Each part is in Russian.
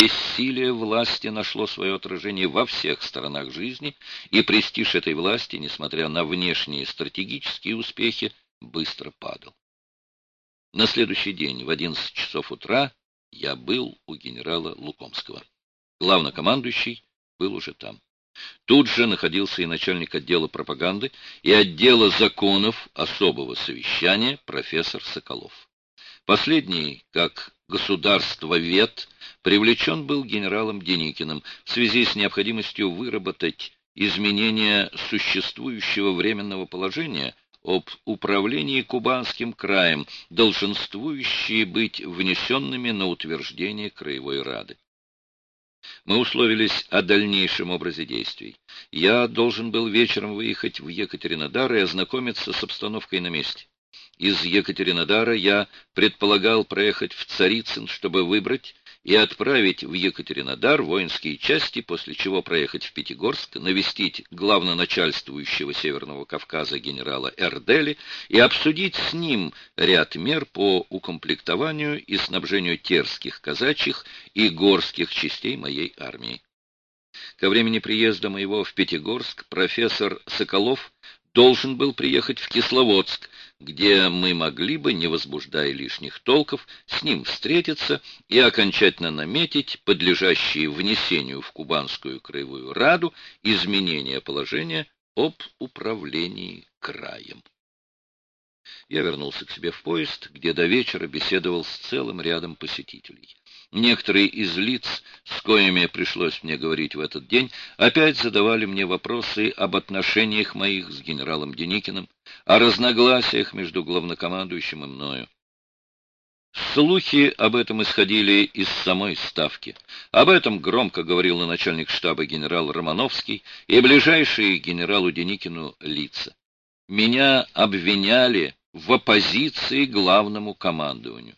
Бессилие власти нашло свое отражение во всех сторонах жизни, и престиж этой власти, несмотря на внешние стратегические успехи, быстро падал. На следующий день в 11 часов утра я был у генерала Лукомского. Главнокомандующий был уже там. Тут же находился и начальник отдела пропаганды, и отдела законов особого совещания профессор Соколов. Последний, как государствовед, привлечен был генералом Деникиным в связи с необходимостью выработать изменения существующего временного положения об управлении Кубанским краем, долженствующие быть внесенными на утверждение Краевой Рады. Мы условились о дальнейшем образе действий. Я должен был вечером выехать в Екатеринодар и ознакомиться с обстановкой на месте. Из Екатеринодара я предполагал проехать в Царицын, чтобы выбрать и отправить в Екатеринодар воинские части, после чего проехать в Пятигорск, навестить главноначальствующего Северного Кавказа генерала Эрдели и обсудить с ним ряд мер по укомплектованию и снабжению терских, казачьих и горских частей моей армии. Ко времени приезда моего в Пятигорск профессор Соколов должен был приехать в Кисловодск, где мы могли бы, не возбуждая лишних толков, с ним встретиться и окончательно наметить подлежащие внесению в Кубанскую краевую раду изменения положения об управлении краем. Я вернулся к себе в поезд, где до вечера беседовал с целым рядом посетителей. Некоторые из лиц, с коими пришлось мне говорить в этот день, опять задавали мне вопросы об отношениях моих с генералом Деникиным, о разногласиях между главнокомандующим и мною. Слухи об этом исходили из самой Ставки. Об этом громко говорил начальник штаба генерал Романовский и ближайшие генералу Деникину лица. Меня обвиняли в оппозиции главному командованию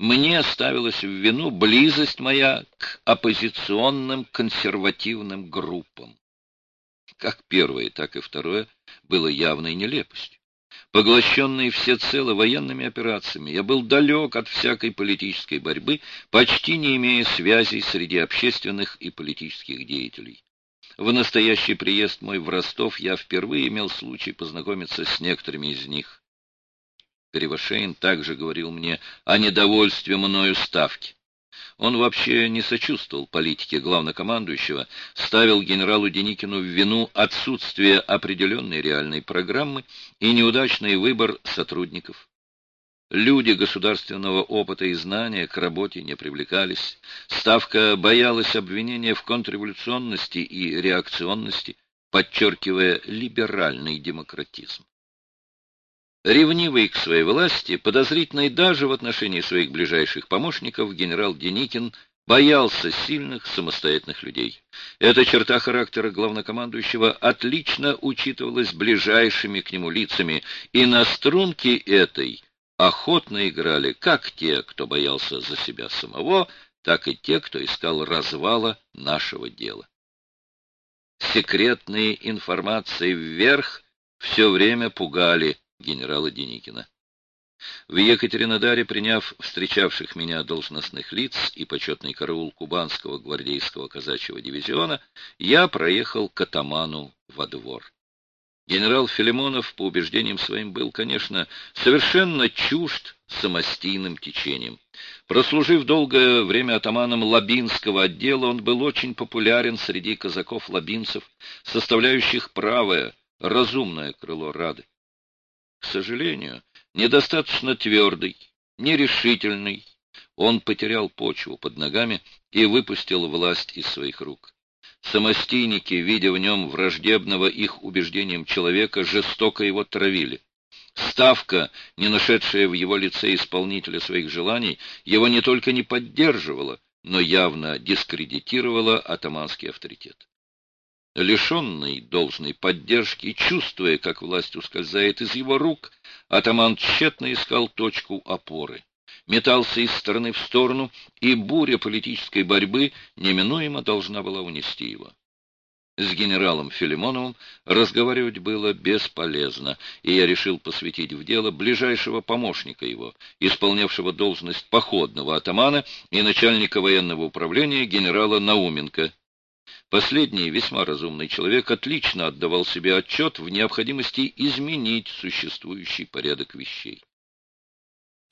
мне ставилась в вину близость моя к оппозиционным консервативным группам. Как первое, так и второе было явной нелепостью. Поглощенный всецело военными операциями, я был далек от всякой политической борьбы, почти не имея связей среди общественных и политических деятелей. В настоящий приезд мой в Ростов я впервые имел случай познакомиться с некоторыми из них. Кривошеин также говорил мне о недовольстве мною ставки. Он вообще не сочувствовал политике главнокомандующего, ставил генералу Деникину в вину отсутствие определенной реальной программы и неудачный выбор сотрудников. Люди государственного опыта и знания к работе не привлекались. Ставка боялась обвинения в контрреволюционности и реакционности, подчеркивая либеральный демократизм. Ревнивый к своей власти, подозрительный даже в отношении своих ближайших помощников, генерал Деникин боялся сильных самостоятельных людей. Эта черта характера главнокомандующего отлично учитывалась ближайшими к нему лицами, и на струнке этой охотно играли как те, кто боялся за себя самого, так и те, кто искал развала нашего дела. Секретные информации вверх все время пугали генерала Деникина. В Екатеринодаре, приняв встречавших меня должностных лиц и почетный караул Кубанского гвардейского казачьего дивизиона, я проехал к атаману во двор. Генерал Филимонов, по убеждениям своим, был, конечно, совершенно чужд самостийным течением. Прослужив долгое время атаманом Лабинского отдела, он был очень популярен среди казаков-лабинцев, составляющих правое, разумное крыло Рады. К сожалению, недостаточно твердый, нерешительный, он потерял почву под ногами и выпустил власть из своих рук. Самостийники, видя в нем враждебного их убеждениям человека, жестоко его травили. Ставка, не нашедшая в его лице исполнителя своих желаний, его не только не поддерживала, но явно дискредитировала атаманский авторитет. Лишенный должной поддержки, чувствуя, как власть ускользает из его рук, атаман тщетно искал точку опоры. Метался из стороны в сторону, и буря политической борьбы неминуемо должна была унести его. С генералом Филимоновым разговаривать было бесполезно, и я решил посвятить в дело ближайшего помощника его, исполнявшего должность походного атамана и начальника военного управления генерала Науменко. Последний, весьма разумный человек, отлично отдавал себе отчет в необходимости изменить существующий порядок вещей.